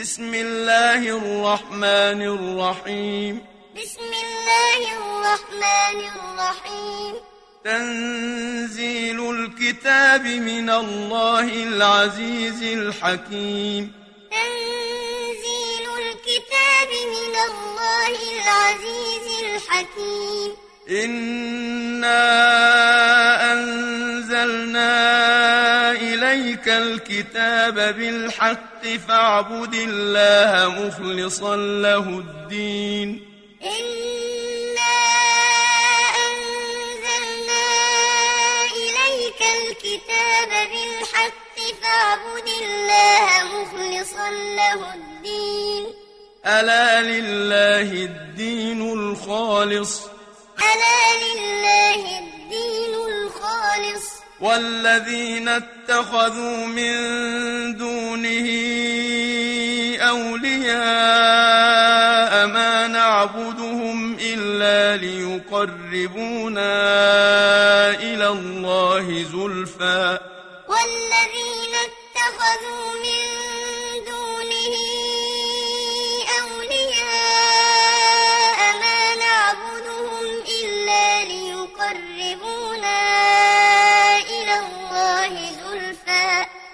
بسم الله الرحمن الرحيم. بسم الله الرحمن الرحيم. تنزيل الكتاب من الله العزيز الحكيم. تنزيل الكتاب من الله العزيز الحكيم. إنا أنزلنا إليك الكتاب بالحق فاعبد الله مخلصا له الدين. إنا أنزلنا إليك الكتاب بالحق فاعبد الله مخلصا له الدين. ألا لله الدين الخالص؟ ألا لله الدين الخالص؟ والذين اتخذوا من دونه أولياء ما نعبدهم إلا ليقربونا إلى الله زلفى. والذين اتخذوا من دونه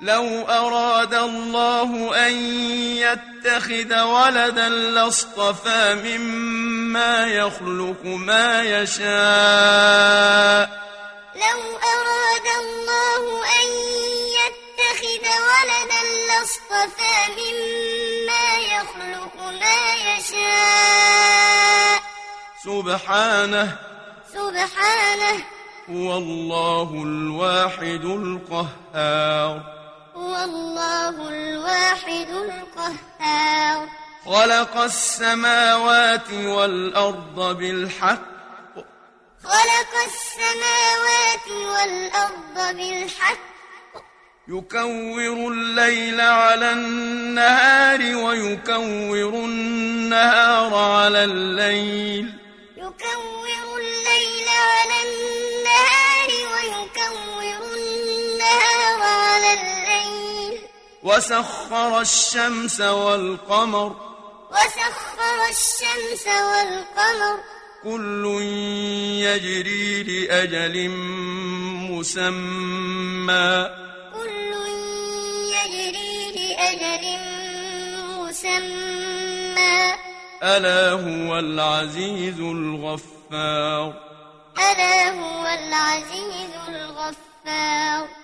لو أراد الله أن يتخذ ولدا لاصطفى مما يخلق ما يشاء. لو أراد الله أن يتخذ ولدا لاصطفى مما يخلق ما يشاء. سبحانه. سبحانه. هو الله الواحد القهار. هو الله الواحد القهار. خلق السماوات والأرض بالحق. خلق السماوات والأرض بالحق. يكور الليل على النهار ويكور النهار على الليل. يكور الليل على وسخر الشمس والقمر. وسخر الشمس والقمر. كل يجري لأجل مسمى. كل يجري لأجل مسمى. ألا هو العزيز الغفار. ألا هو العزيز الغفار.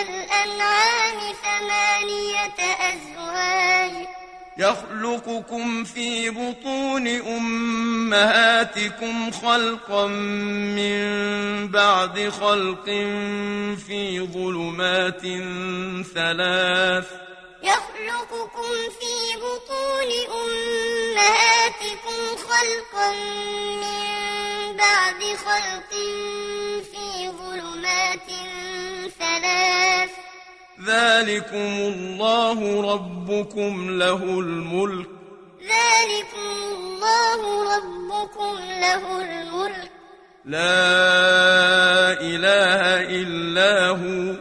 الأنعام ثمانية أزواج. يخلقكم في بطون أمهاتكم خلقا من بعد خلق في ظلمات ثلاث. يخلقكم في بطون أمهاتكم خلقا من بعد خلق ذلكم الله ربكم له الملك ذلكم الله ربكم له الملك لا إله إلا هو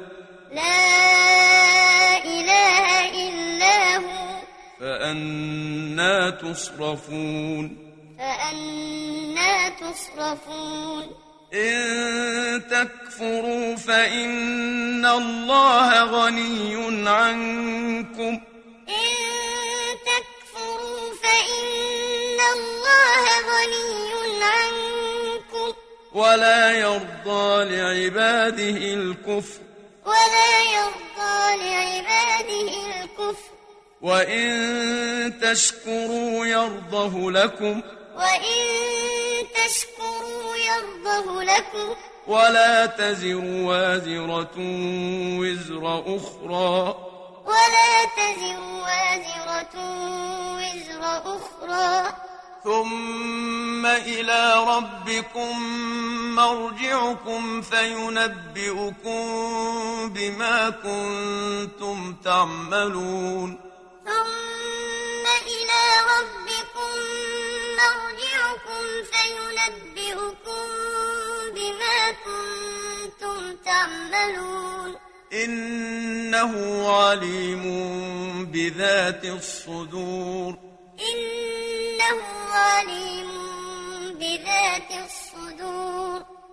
لا إله إلا هو فأنا تصرفون فأنا تصرفون إن تكفروا فإن الله غني عنكم. إن تكفروا فإن الله غني عنكم. ولا يرضى لعباده الكفر. ولا يرضى لعباده الكفر. وإن تشكروا يرضه لكم. وإن تشكروا يرضه لكم. ولا تزر وازرة وزر أخرى. ولا تزر وازرة وزر أخرى. ثم إلى ربكم مرجعكم فينبئكم بما كنتم تعملون. تعملون إنه عليم بذات الصدور. إنه عليم بذات الصدور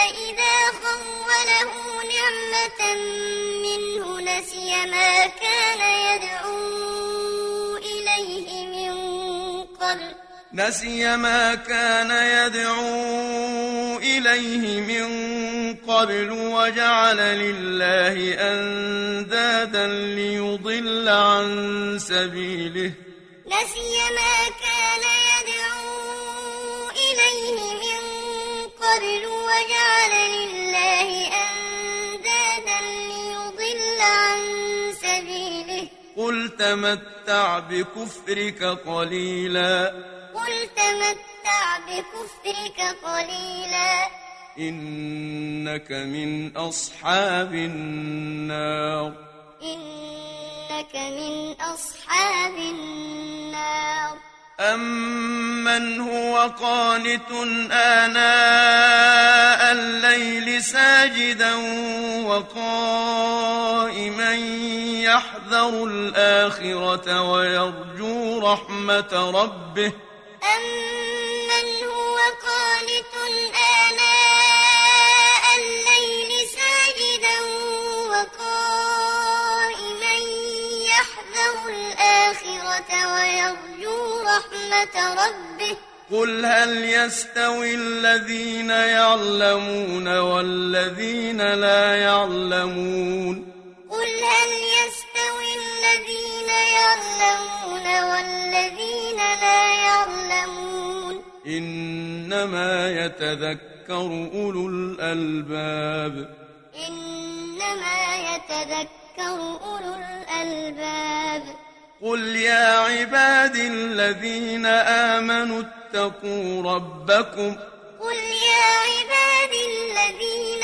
ثم إذا خوله نعمة منه نسي ما كان يدعو إليه من قبل. نسي ما كان يدعو إليه من قبل وجعل لله أندادا ليضل عن سبيله. نسي ما كان يدعو إليه من قبل وجعل لله أندادا ليضل عن سبيله. قل تمتع بكفرك قليلا. قل تمتع بكفرك قليلا. إنك من أصحاب النار. إنك من أصحاب النار. أمن هو قانت آناء الليل ساجدا وقائما يحذر الآخرة ويرجو رحمة ربه أمن هو قانت آناء الليل ساجدا وقائما يحذر الآخرة ويرجو رحمة ربه. قل هل يستوي الذين يعلمون والذين لا يعلمون؟ قل هل يستوي الذين يعلمون والذين لا يعلمون؟ إنما يتذكر أولو الألباب. إنما يتذكر أولو الألباب. قل يا عباد الذين آمنوا اتقوا ربكم قل يا عباد الذين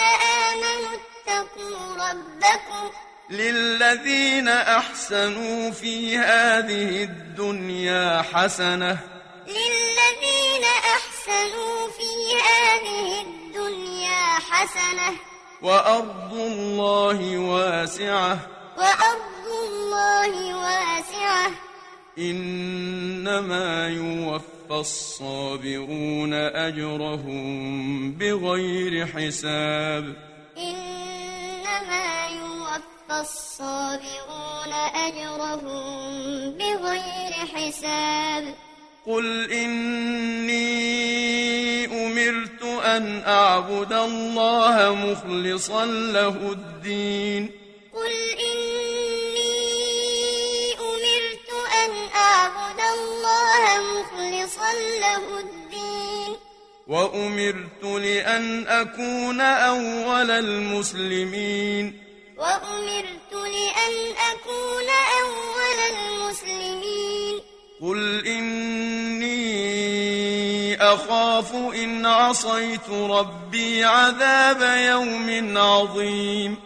آمنوا اتقوا ربكم للذين أحسنوا في هذه الدنيا حسنة للذين أحسنوا في هذه الدنيا حسنة وأرض الله واسعة وأرض الله واسعة. إنما يوفى الصابرون أجرهم بغير حساب. إنما يوفى الصابرون أجرهم بغير حساب. قل إني أمرت أن أعبد الله مخلصا له الدين. قل إني الله مخلصا له الدين. وأمرت لأن أكون أول المسلمين. وأمرت لأن أكون أول المسلمين. قل إني أخاف إن عصيت ربي عذاب يوم عظيم.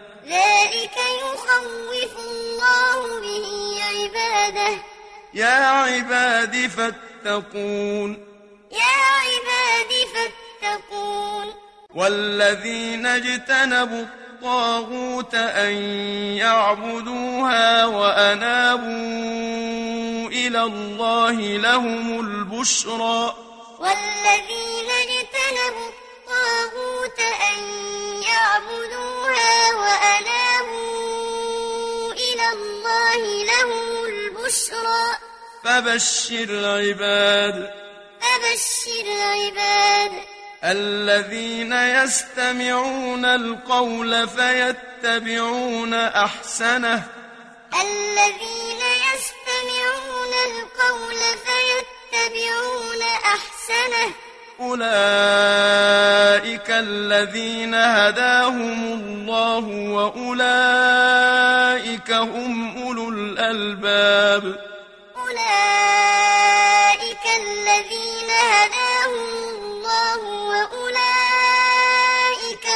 ذلك يخوف الله به عباده. يا عباد فاتقون. يا عباد فاتقون. والذين اجتنبوا الطاغوت أن يعبدوها وأنابوا إلى الله لهم البشرى. والذين اجتنبوا الطاغوت أن يعبدوها وأنابوا إلى الله لهم البشرى. فبشر عباد فبشر عباد الذين يستمعون القول فيتبعون أحسنه. الذين يستمعون القول فيتبعون أحسنه. أولئك الذين هداهم الله وأولئك هم أولو الألباب أولئك الذين هداهم الله وأولئك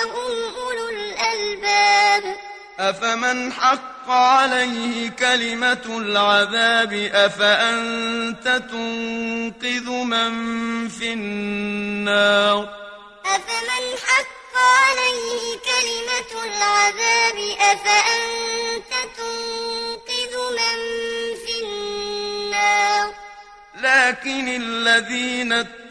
هم أولو الألباب أفمن حق عليه كلمة العذاب أفأنت تنقذ من في النار؟ أفمن حق عليه كلمة العذاب أفأنت تنقذ من في النار؟ لكن الذين اتقوا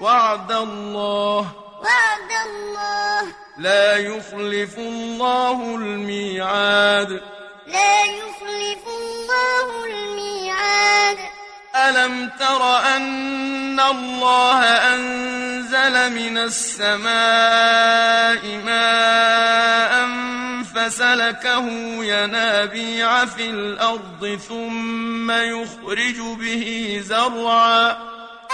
وعد الله وعد الله. لا يخلف الله الميعاد. لا يخلف الله الميعاد. ألم تر أن الله أنزل من السماء ماء فسلكه ينابيع في الأرض ثم يخرج به زرعا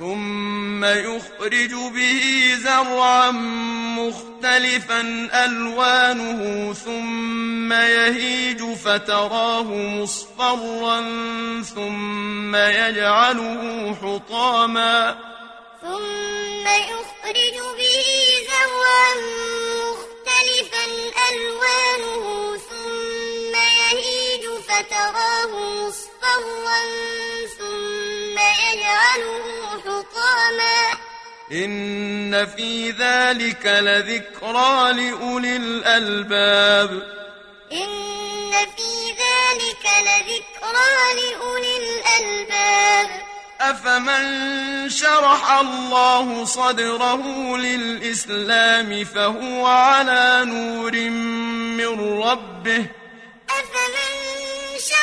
ثم يخرج به زرعا مختلفا ألوانه ثم يهيج فتراه مصفرا ثم يجعله حطاما ثم يخرج به زرعا مختلفا ألوانه ثم يهيج فتراه مصفرا ثم يجعله حطاما. إن في ذلك لذكرى لأولي الألباب. إن في ذلك لذكرى لأولي الألباب. أفمن شرح الله صدره للإسلام فهو على نور من ربه. أفمن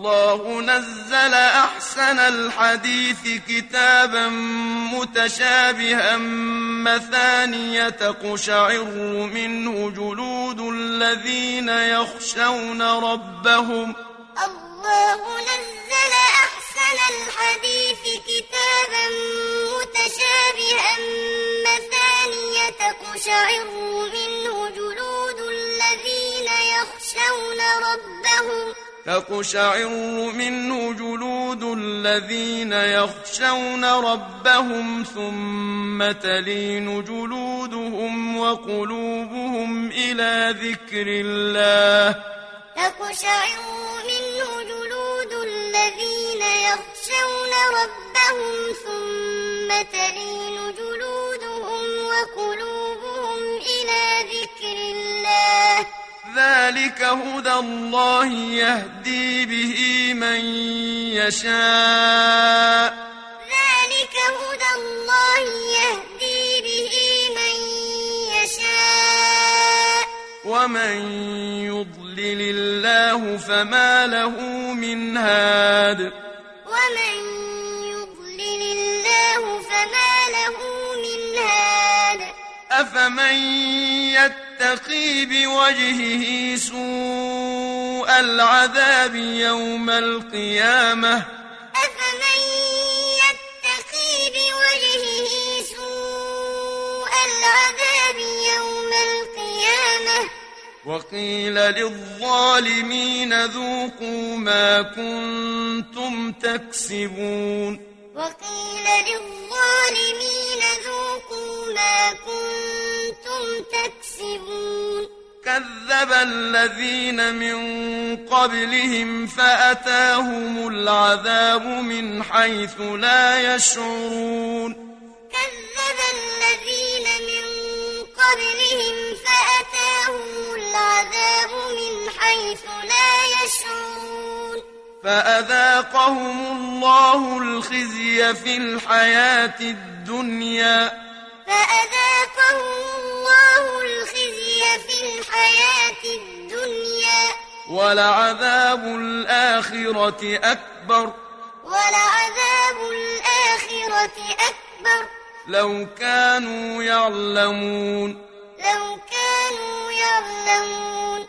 الله نزل أحسن الحديث كتابا متشابها مثانية تقشعر منه جلود الذين يخشون ربهم. الله نزل أحسن الحديث كتابا متشابها مثانية تقشعر منه جلود الذين يخشون ربهم. تقشعر منه جلود الذين يخشون ربهم ثم تلين جلودهم وقلوبهم إلى ذكر الله تقشعر منه جلود الذين يخشون ربهم ثم تلين جلودهم وقلوبهم إلى ذكر الله ذلك هدى الله يهدي به من يشاء. ذلك هدى الله يهدي به من يشاء. ومن يضلل الله فما له من هاد. ومن يضلل الله فما له من هاد. أفمن يتقي بوجهه سوء العذاب يوم القيامة؟ أفمن يتقي بوجهه سوء العذاب يوم القيامة؟ وقيل للظالمين ذوقوا ما كنتم تكسبون. وقيل للظالمين ذوقوا ما كنتم تكسبون. كذب الذين من قبلهم فأتاهم العذاب من حيث لا يشعرون. كذب الذين من قبلهم فأتاهم العذاب من حيث لا يشعرون. فأذاقهم الله الخزي في الحياة الدنيا. فأذاقهم الله الخزي في الحياة الدنيا. ولعذاب الآخرة أكبر. ولعذاب الآخرة أكبر. لو كانوا يعلمون. لو كانوا يعلمون.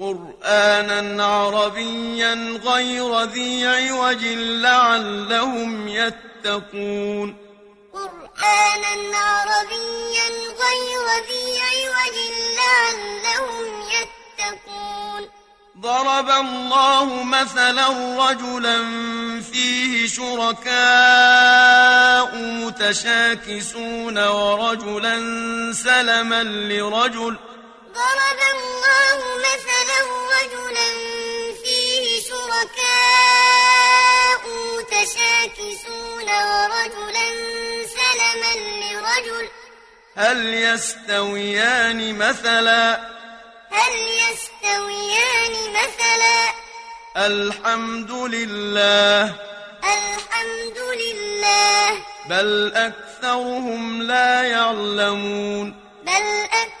قرآنا عربيا غير ذي عوج لعلهم يتقون. قرآنا عربيا غير ذي عوج لعلهم يتقون. ضرب الله مثلا رجلا فيه شركاء متشاكسون ورجلا سلما لرجل ضرب الله مثلا رجلا فيه شركاء متشاكسون ورجلا سلما لرجل. هل يستويان مثلا؟ هل يستويان مثلا؟ الحمد لله. الحمد لله. بل أكثرهم لا يعلمون. بل أكثرهم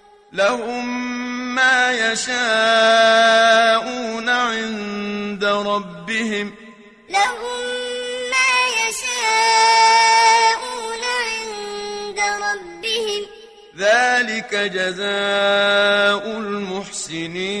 لهم ما يشاءون عند ربهم. لهم ما يشاءون عند ربهم. ذلك جزاء المحسنين.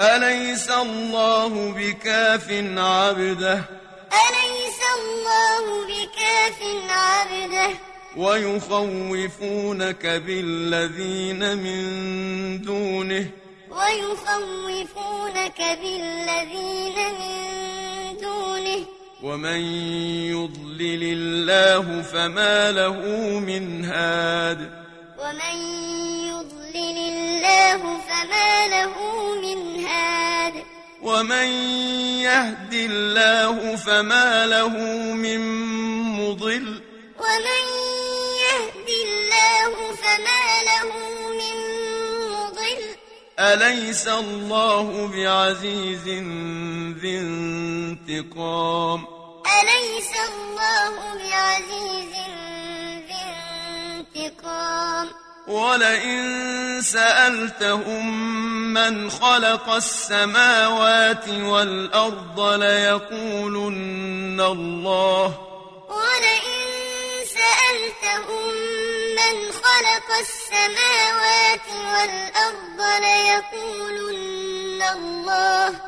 أليس الله بكاف عبده؟ أليس الله بكاف عبده؟ ويخوفونك بالذين من دونه. ويخوفونك بالذين من دونه. ومن يضلل الله فما له من هاد. ومن يضلل الله فما له من هاد. ومن يهد الله فما له من مضل. ومن يهد الله فما له من مضل. أليس الله بعزيز ذي انتقام؟ أليس الله بعزيز ذي انتقام؟ ولئن سألتهم من خلق السماوات والأرض ليقولن الله. ولئن سألتهم من خلق السماوات والأرض ليقولن الله.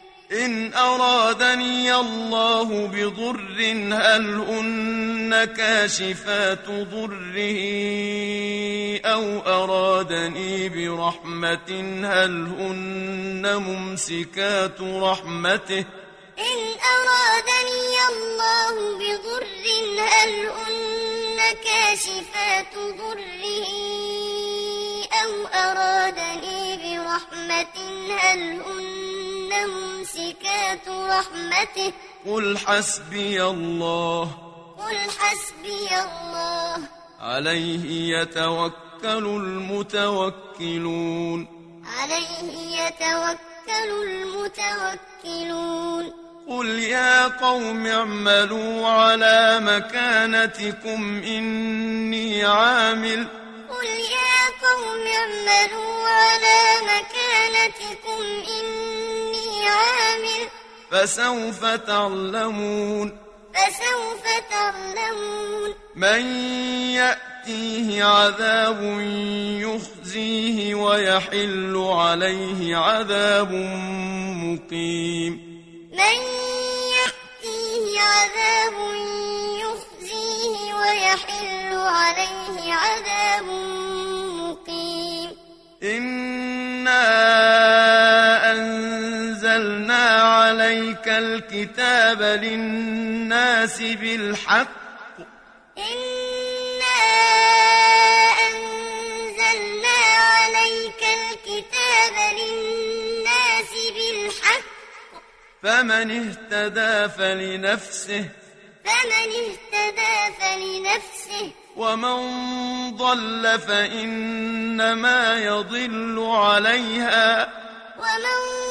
إن أرادني الله بضر هل هن كاشفات ضره؟ أو أرادني برحمة هل هن ممسكات رحمته؟ إن أرادني الله بضر هل هن كاشفات ضره؟ أو أرادني برحمة هل هن ممسكات رحمته. قل حسبي الله. قل حسبي الله. عليه يتوكل المتوكلون. عليه يتوكل المتوكلون. قل يا قوم اعملوا على مكانتكم إني عامل. قل يا قوم اعملوا على مكانتكم إني عامل فسوف تعلمون. فسوف تعلمون. من يأتيه عذاب يخزيه ويحل عليه عذاب مقيم. من يأتيه عذاب يخزيه ويحل عليه عذاب مقيم. إنا أنزلنا عليك الكتاب للناس بالحق. إنا أنزلنا عليك الكتاب للناس بالحق. فمن اهتدى فلنفسه. فمن اهتدى فلنفسه. ومن ضل فإنما يضل عليها. ومن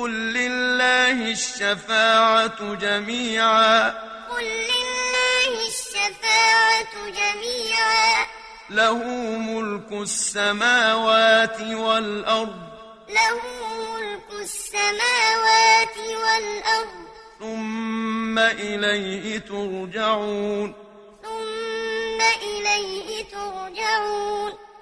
قل لله الشفاعة جميعا. قل لله الشفاعة جميعا. له ملك السماوات والأرض. له ملك السماوات والأرض. ثم إليه ترجعون. ثم إليه ترجعون.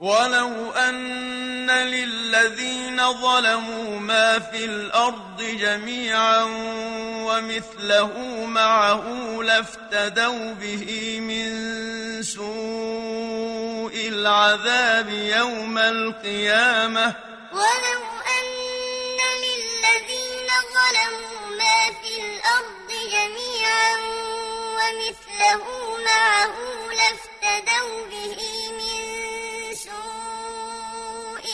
ولو أن للذين ظلموا ما في الأرض جميعا ومثله معه لافتدوا به من سوء العذاب يوم القيامة. ولو أن للذين ظلموا ما في الأرض جميعا ومثله معه لافتدوا به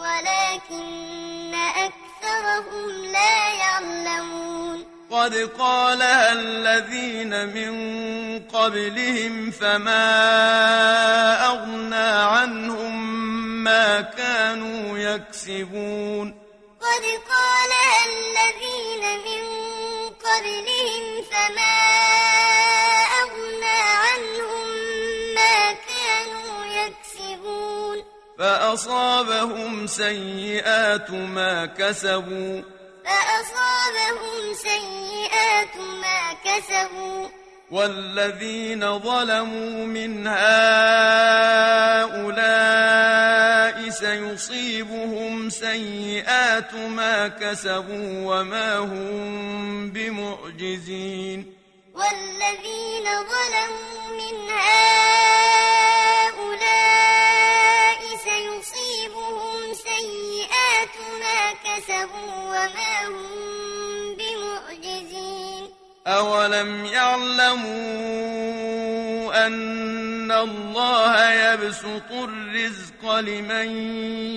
ولكن أكثرهم لا يعلمون. قد قالها الذين من قبلهم فما أغنى عنهم ما كانوا يكسبون. قد قالها الذين من قبلهم فما فأصابهم سيئات ما كسبوا. فأصابهم سيئات ما كسبوا. والذين ظلموا من هؤلاء سيصيبهم سيئات ما كسبوا وما هم بمعجزين. والذين ظلموا من هؤلاء سيصيبهم سيئات ما كسبوا وما هم بمعجزين. أولم يعلموا أن الله يبسط الرزق لمن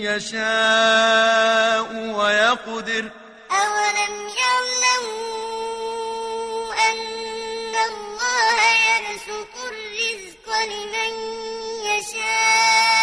يشاء ويقدر. أولم يعلموا أن الله يبسط الرزق لمن يشاء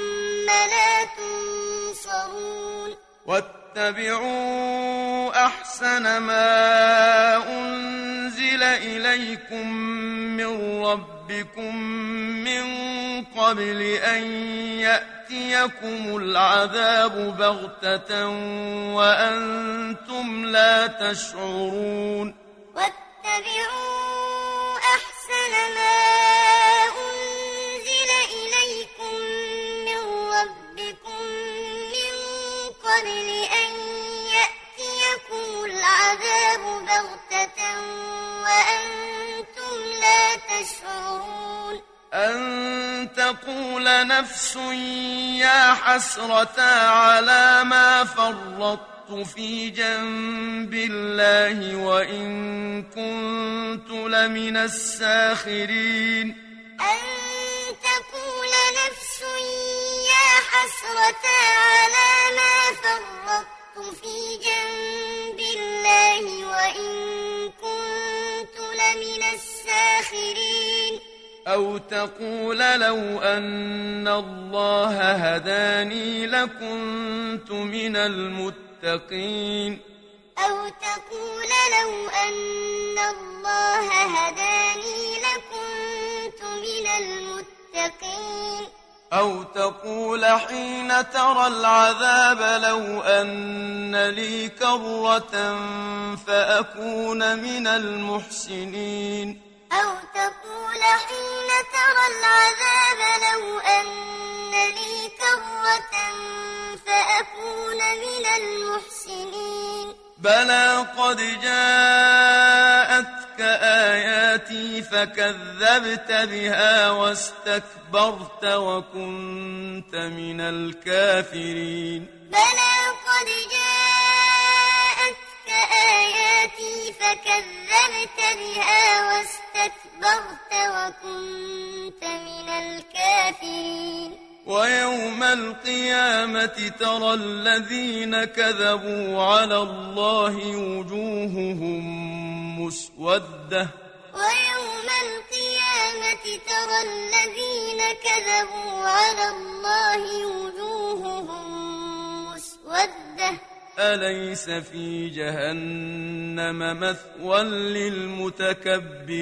لا تنصرون واتبعوا أحسن ما أنزل إليكم من ربكم من قبل أن يأتيكم العذاب بغتة وأنتم لا تشعرون. واتبعوا العذاب بغتة وأنتم لا تشعرون. أن تقول نفس يا حسرة على ما فرطت في جنب الله وإن كنت لمن الساخرين. أن تقول نفس يا حسرة على ما فرطت في جنب الله وإن كنت لمن الساخرين. أو تقول لو أن الله هداني لكنت من المتقين. أو تقول لو أن الله هداني لكنت من المتقين. أو تقول حين ترى العذاب لو أن لي كرة فأكون من المحسنين. أو تقول حين ترى العذاب لو أن لي كرة فأكون من المحسنين. بلى قد جاءتك آياتي فكذبت بها واستكبرت وكنت من الكافرين. بلى قد جاءتك آياتي فكذبت بها واستكبرت وكنت من الكافرين. ويوم القيامة ترى الذين كذبوا على الله وجوههم مسودة. ويوم القيامة ترى الذين كذبوا على الله وجوههم مسودة. أليس في جهنم مثوى للمتكبرين؟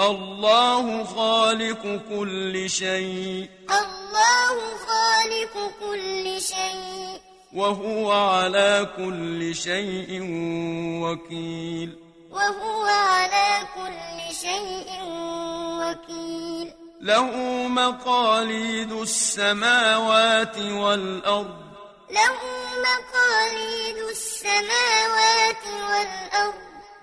الله خالق كل شيء. الله خالق كل شيء. وهو على كل شيء وكيل. وهو على كل شيء وكيل. له مقاليد السماوات والأرض. له مقاليد السماوات والأرض.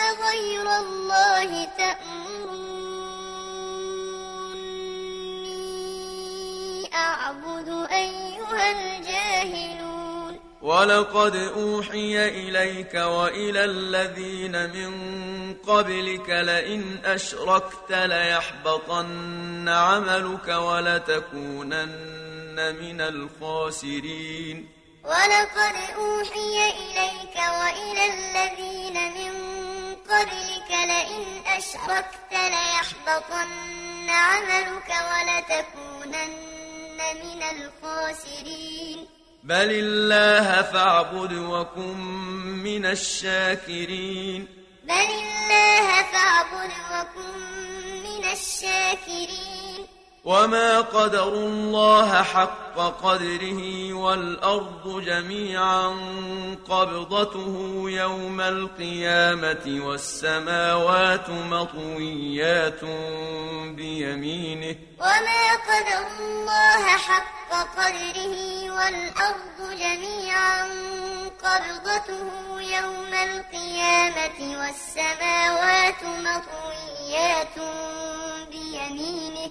أفغير الله تأمروني. أعبد أيها الجاهلون. ولقد أوحي إليك وإلى الذين من قبلك لئن أشركت ليحبطن عملك ولتكونن من الخاسرين. ولقد أوحي إليك وإلى الذين من قبلك لئن أشركت ليحبطن عملك ولتكونن من الخاسرين. بل الله فاعبد وكن من الشاكرين. بل الله فاعبد وكن من الشاكرين. وما قدروا الله حق قدره والأرض جميعا قبضته يوم القيامة والسماوات مطويات بيمينه وما قدر الله حق قدره والأرض جميعا قبضته يوم القيامة والسماوات مطويات بيمينه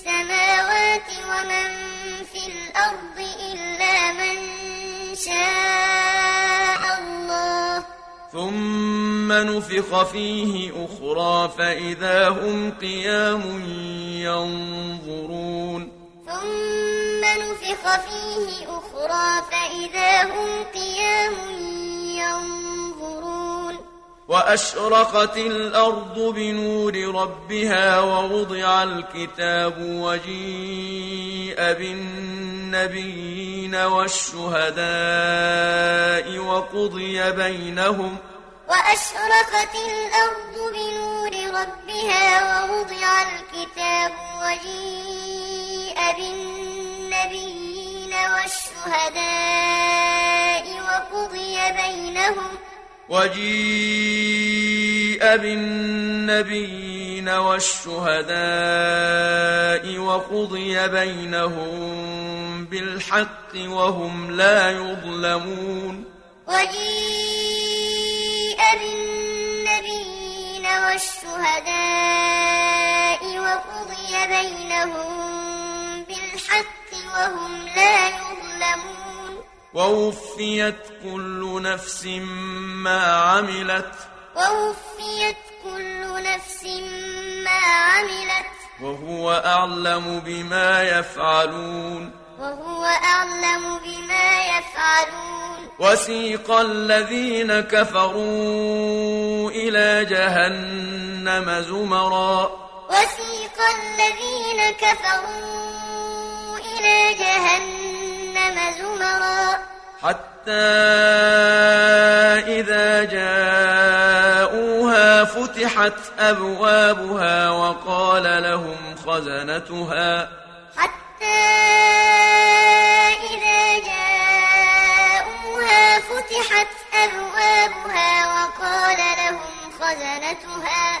السماوات ومن في الأرض إلا من شاء الله. ثم نفخ فيه أخرى فإذا هم قيام ينظرون. ثم نفخ فيه أخرى فإذا هم قيام ينظرون. وأشرقت الأرض بنور ربها ووضع الكتاب وجيء بالنبيين والشهداء وقضي بينهم وأشرقت الأرض بنور ربها ووضع الكتاب وجيء بالنبيين والشهداء وقضي بينهم وجيء بالنبيين والشهداء وقضي بينهم بالحق وهم لا يظلمون. وجيء بالنبيين والشهداء وقضي بينهم بالحق وهم لا ووفيت كل نفس ما عملت. ووفيت كل نفس ما عملت. وهو أعلم بما يفعلون. وهو أعلم بما يفعلون. وسيق الذين كفروا إلى جهنم زمرا. وسيق الذين كفروا إلى جهنم زمرا. حتى إذا جاءوها فتحت أبوابها وقال لهم خزنتها. حتى إذا جاءوها فتحت أبوابها وقال لهم خزنتها.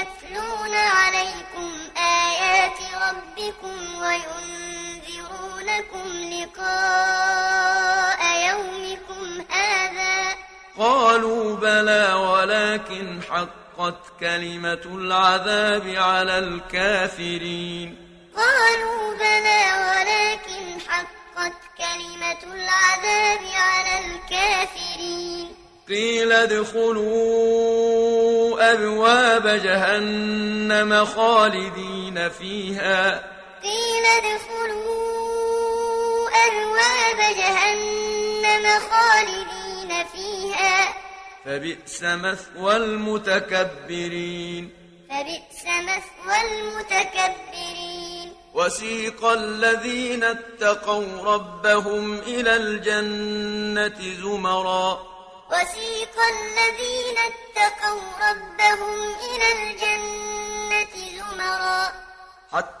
كلمة العذاب على الكافرين. قالوا بلى ولكن حقت كلمة العذاب على الكافرين. قيل ادخلوا أبواب جهنم خالدين فيها. قيل ادخلوا أبواب جهنم خالدين فيها. فبئس مثوى المتكبرين. فبئس مثوى المتكبرين. وسيق الذين اتقوا ربهم إلى الجنة زمرا. وسيق الذين اتقوا ربهم إلى الجنة زمرا. حتى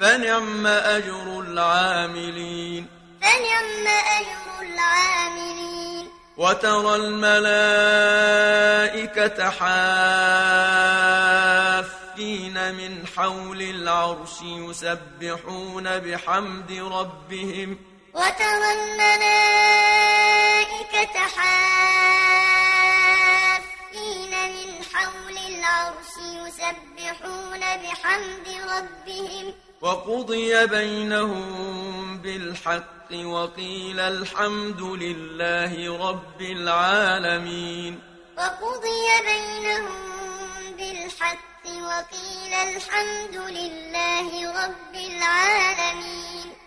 فنعم أجر العاملين. فنعم أجر العاملين. وترى الملائكة حافين من حول العرش يسبحون بحمد ربهم. وترى الملائكة حافين من حول العرش يسبحون بحمد ربهم. وقضي بينهم بالحق وقيل الحمد لله رب العالمين. وقضي بينهم بالحق وقيل الحمد لله رب العالمين.